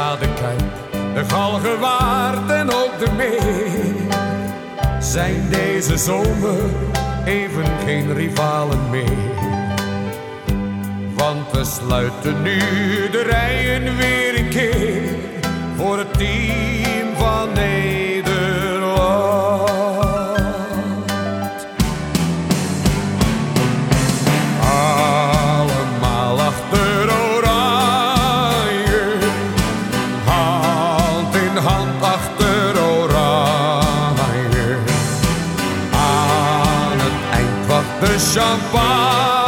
de Kuip, de Galgenwaard en ook de Meer zijn deze zomer even geen rivalen meer. Want we sluiten nu de rijen weer een keer voor het team hand achter oranje. Aan het eind wacht de champagne